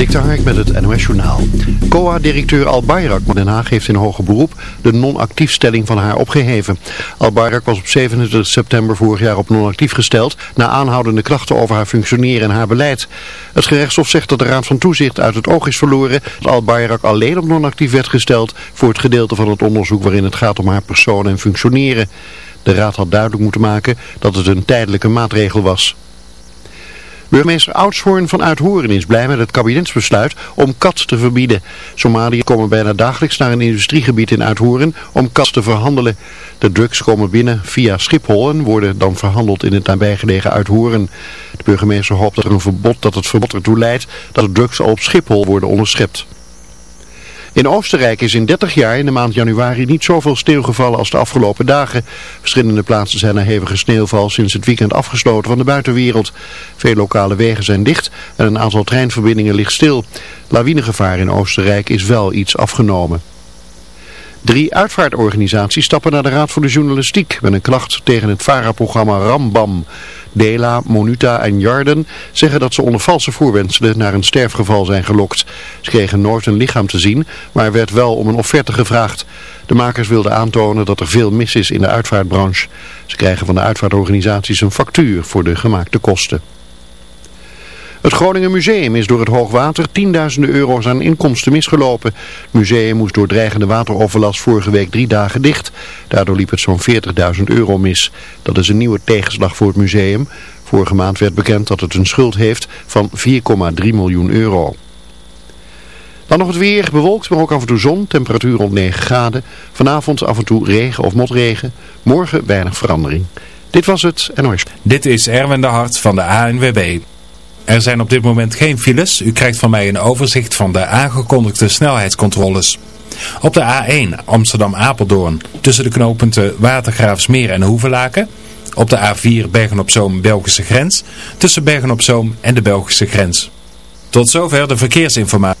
Dik Hark met het NOS Journaal. COA-directeur Al Bayrak Den Haag heeft in hoger beroep de non-actiefstelling van haar opgeheven. Al Bayrak was op 27 september vorig jaar op non-actief gesteld... na aanhoudende klachten over haar functioneren en haar beleid. Het gerechtshof zegt dat de Raad van Toezicht uit het oog is verloren... dat Al Bayrak alleen op non-actief werd gesteld... voor het gedeelte van het onderzoek waarin het gaat om haar persoon en functioneren. De Raad had duidelijk moeten maken dat het een tijdelijke maatregel was. Burgemeester Oudshoorn van Uithoren is blij met het kabinetsbesluit om kat te verbieden. Somaliërs komen bijna dagelijks naar een industriegebied in Uithoren om kat te verhandelen. De drugs komen binnen via Schiphol en worden dan verhandeld in het nabijgelegen Uithoren. De burgemeester hoopt dat, er een verbod, dat het verbod ertoe leidt dat de drugs op Schiphol worden onderschept. In Oostenrijk is in 30 jaar in de maand januari niet zoveel sneeuw gevallen als de afgelopen dagen. Verschillende plaatsen zijn er hevige sneeuwval sinds het weekend afgesloten van de buitenwereld. Veel lokale wegen zijn dicht en een aantal treinverbindingen ligt stil. Lawinegevaar in Oostenrijk is wel iets afgenomen. Drie uitvaartorganisaties stappen naar de Raad voor de Journalistiek met een klacht tegen het VARA-programma Rambam. Dela, Monuta en Jarden zeggen dat ze onder valse voorwenselen naar een sterfgeval zijn gelokt. Ze kregen nooit een lichaam te zien, maar er werd wel om een offerte gevraagd. De makers wilden aantonen dat er veel mis is in de uitvaartbranche. Ze krijgen van de uitvaartorganisaties een factuur voor de gemaakte kosten. Het Groningen Museum is door het hoogwater tienduizenden euro's aan inkomsten misgelopen. Het museum moest door dreigende wateroverlast vorige week drie dagen dicht. Daardoor liep het zo'n 40.000 euro mis. Dat is een nieuwe tegenslag voor het museum. Vorige maand werd bekend dat het een schuld heeft van 4,3 miljoen euro. Dan nog het weer, bewolkt, maar ook af en toe zon, temperatuur rond 9 graden. Vanavond af en toe regen of motregen. Morgen weinig verandering. Dit was het NOS. Dit is Erwin de Hart van de ANWB. Er zijn op dit moment geen files. U krijgt van mij een overzicht van de aangekondigde snelheidscontroles. Op de A1 Amsterdam-Apeldoorn tussen de knooppunten Watergraafsmeer en Hoevelaken. Op de A4 Bergen-op-Zoom-Belgische grens tussen Bergen-op-Zoom en de Belgische grens. Tot zover de verkeersinformatie.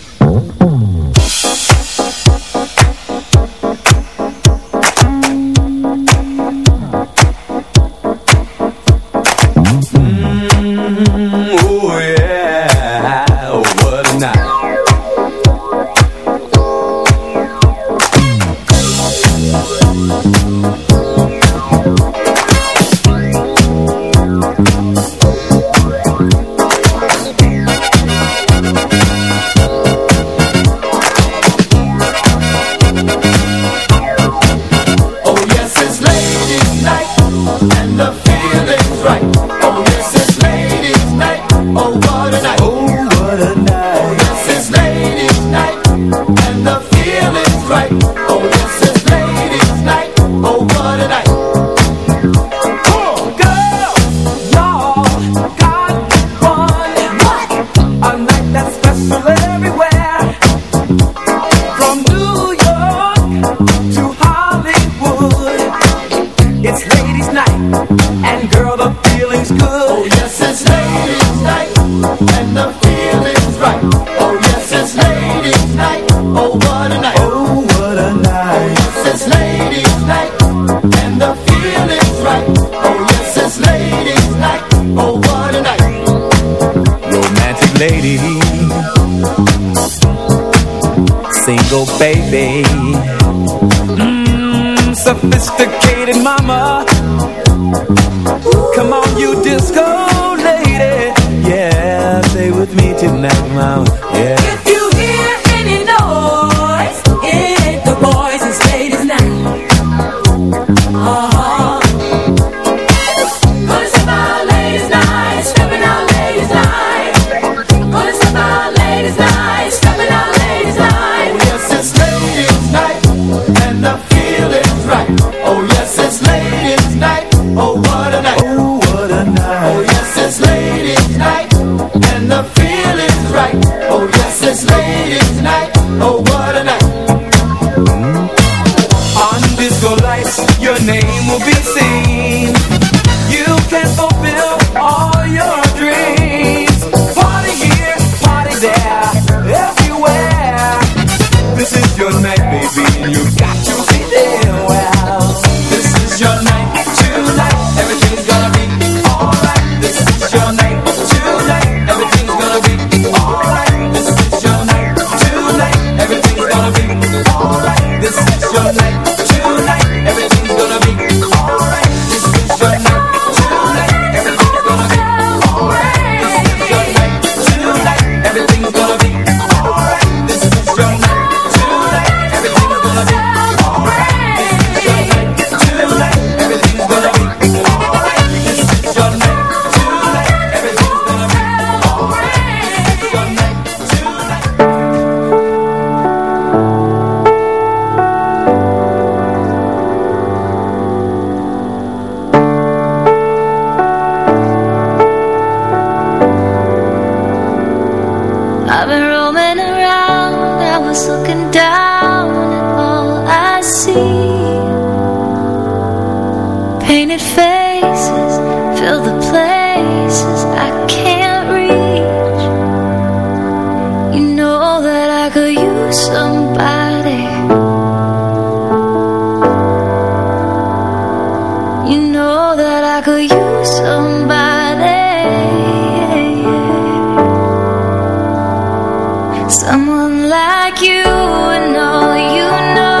Someone like you and all you know.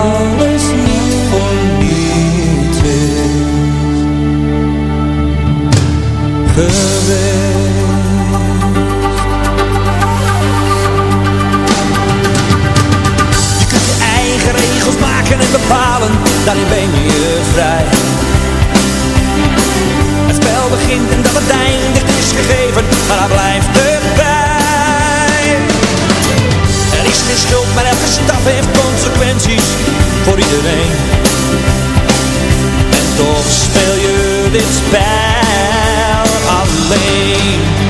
Alles niet is Je kunt je eigen regels maken en bepalen, daarin ben je vrij. Het spel begint en dat het eindigt is gegeven, maar hij blijft erbij. Er is geen schuld, maar elke stap heeft consequenties voor iedereen. En toch speel je dit spel alleen.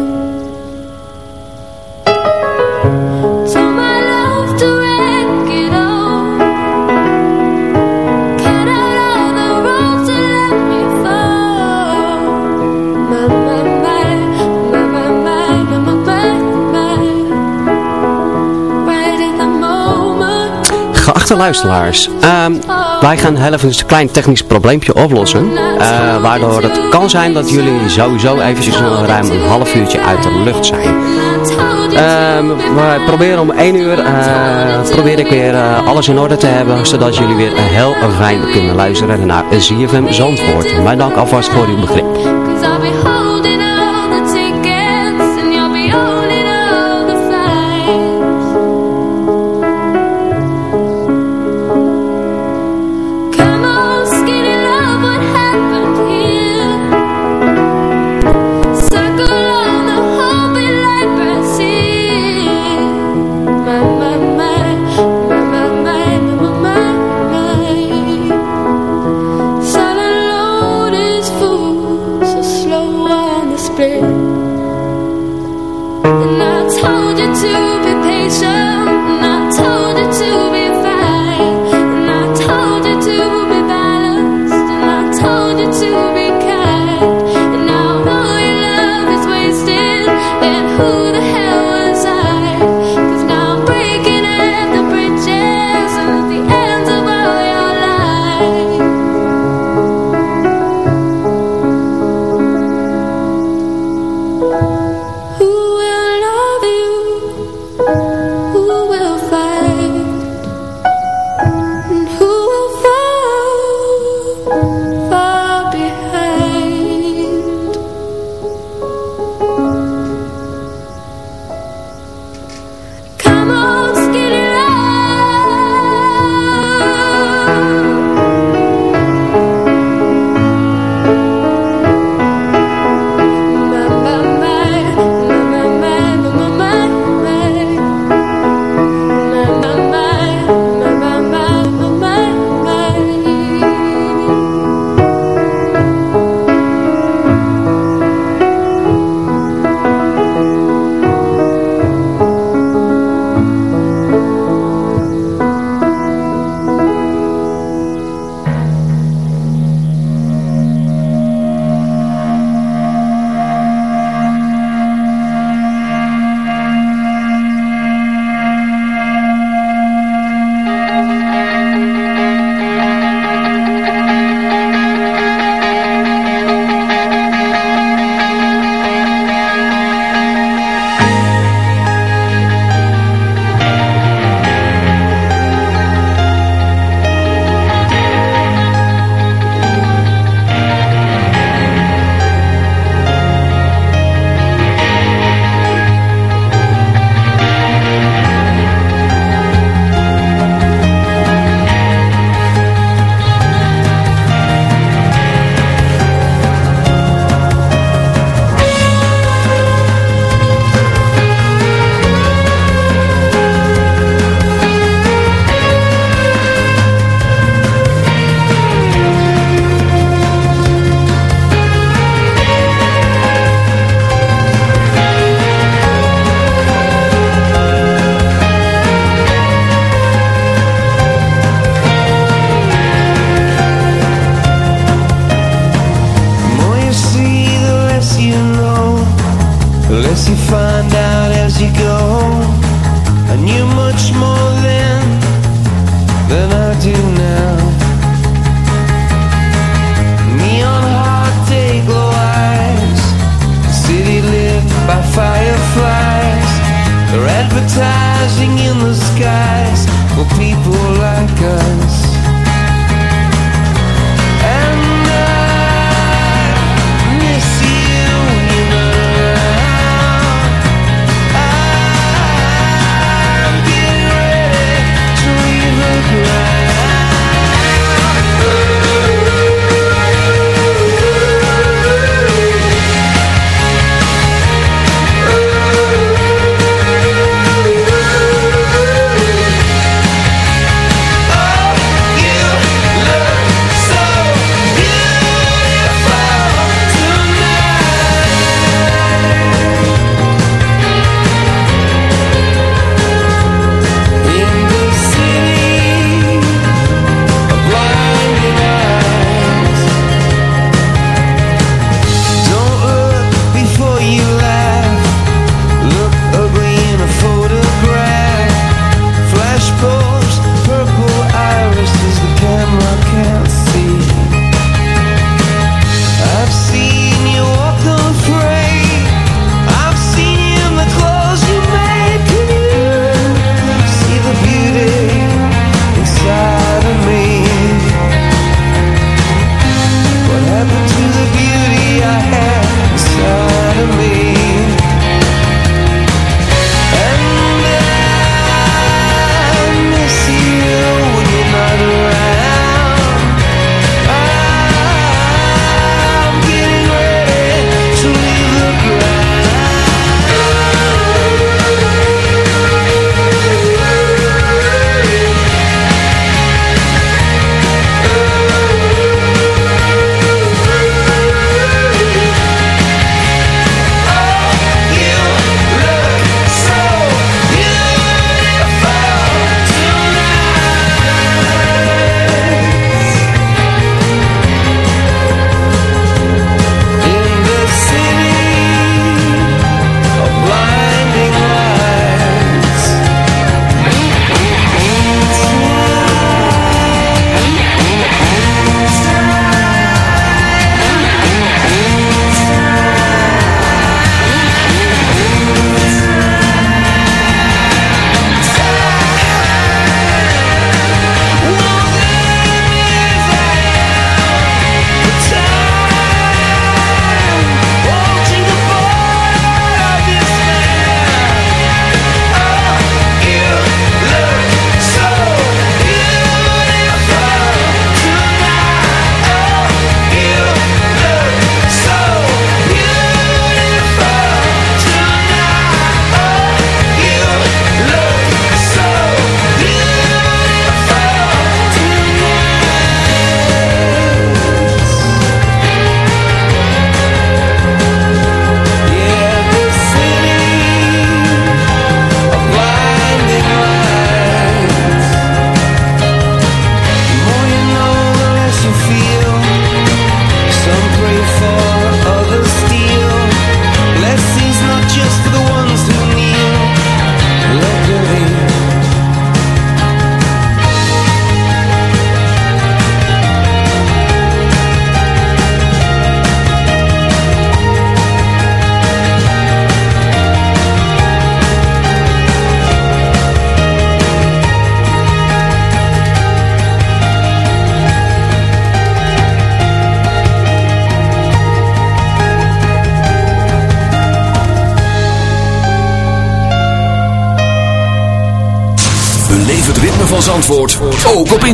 Geachte luisteraars, ehm, wij gaan heel even een klein technisch probleempje oplossen. eh, waardoor het kan zijn dat jullie sowieso eventjes een ruim een half uurtje uit de lucht zijn. Ehm, we proberen om 1 uur eh, probeer ik weer eh, alles in orde te hebben. Zodat jullie weer heel fijn kunnen luisteren naar ZFM Zandvoort. Mijn dank alvast voor uw begrip.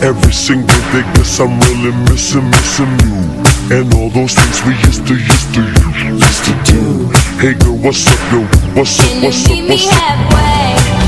Every single day, guess I'm really missing, missing you. And all those things we used to, used to, used to do. Hey girl, what's up, yo? What's up, what's up, meet me what's up?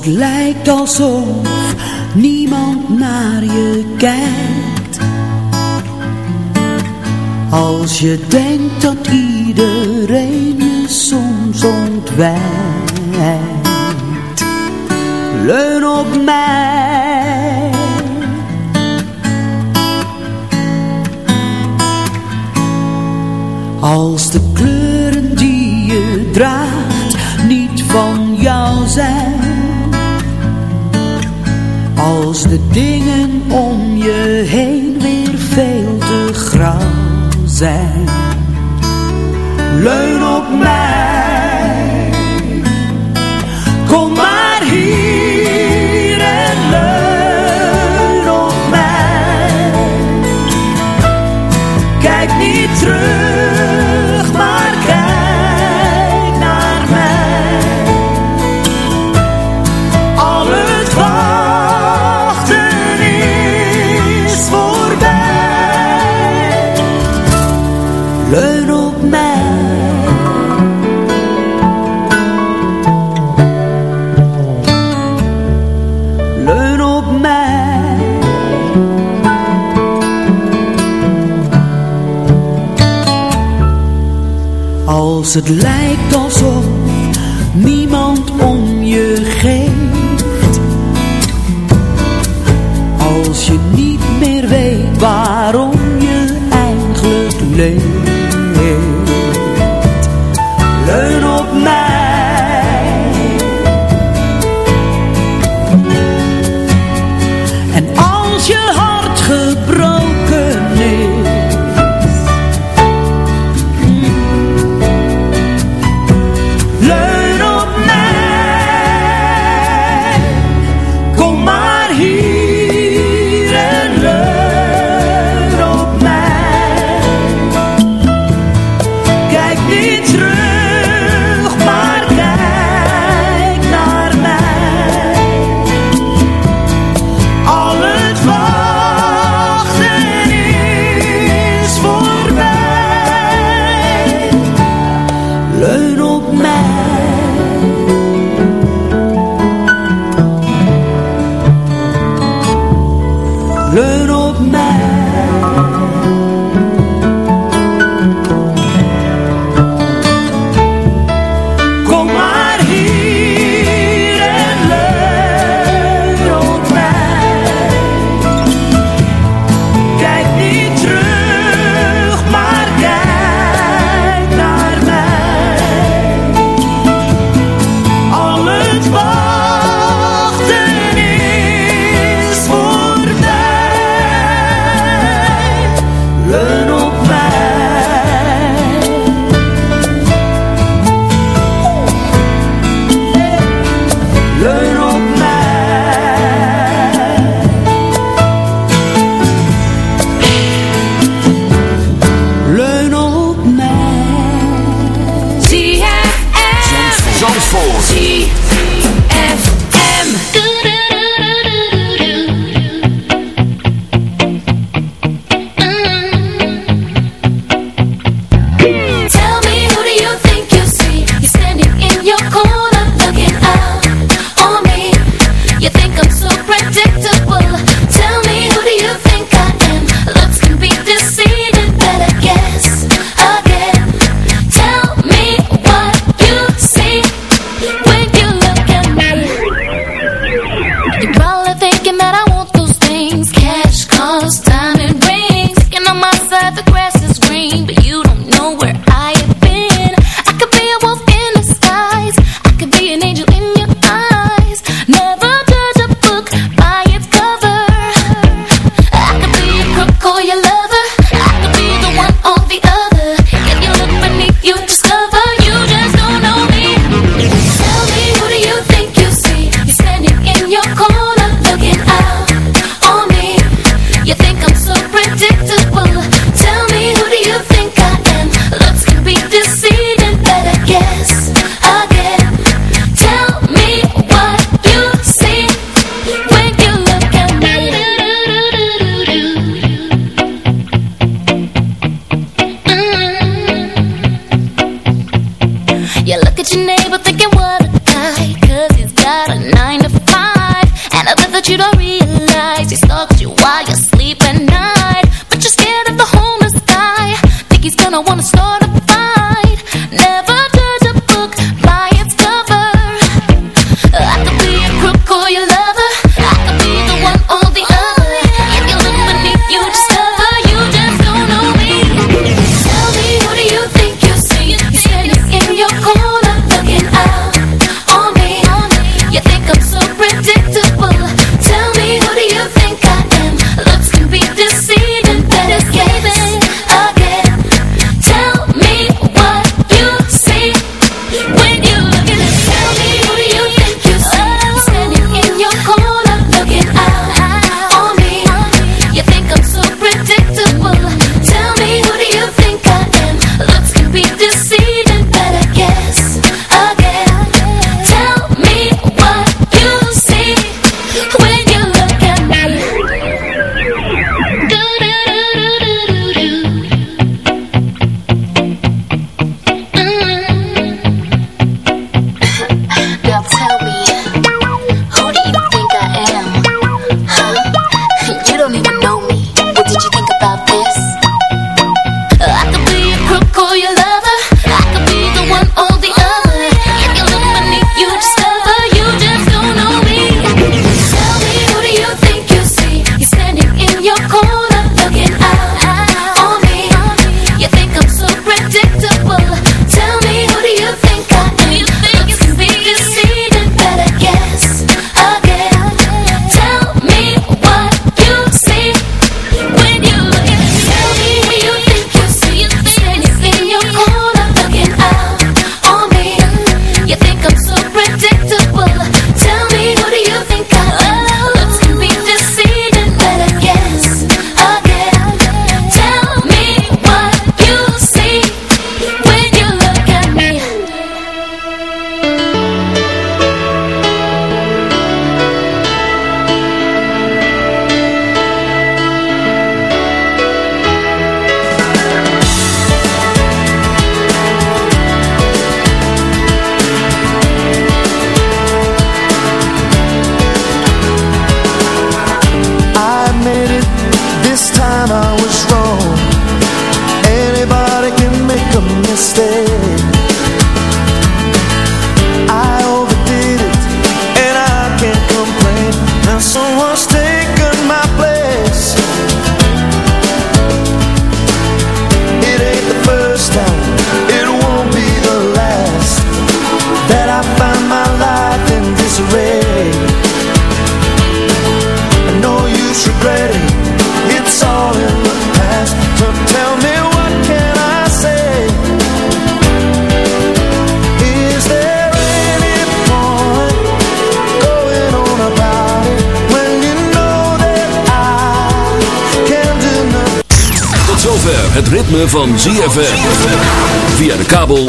het lijkt alsof niemand naar je kijkt. Als je denkt dingen leun op mij. Leun op mij. Als het lijkt alsof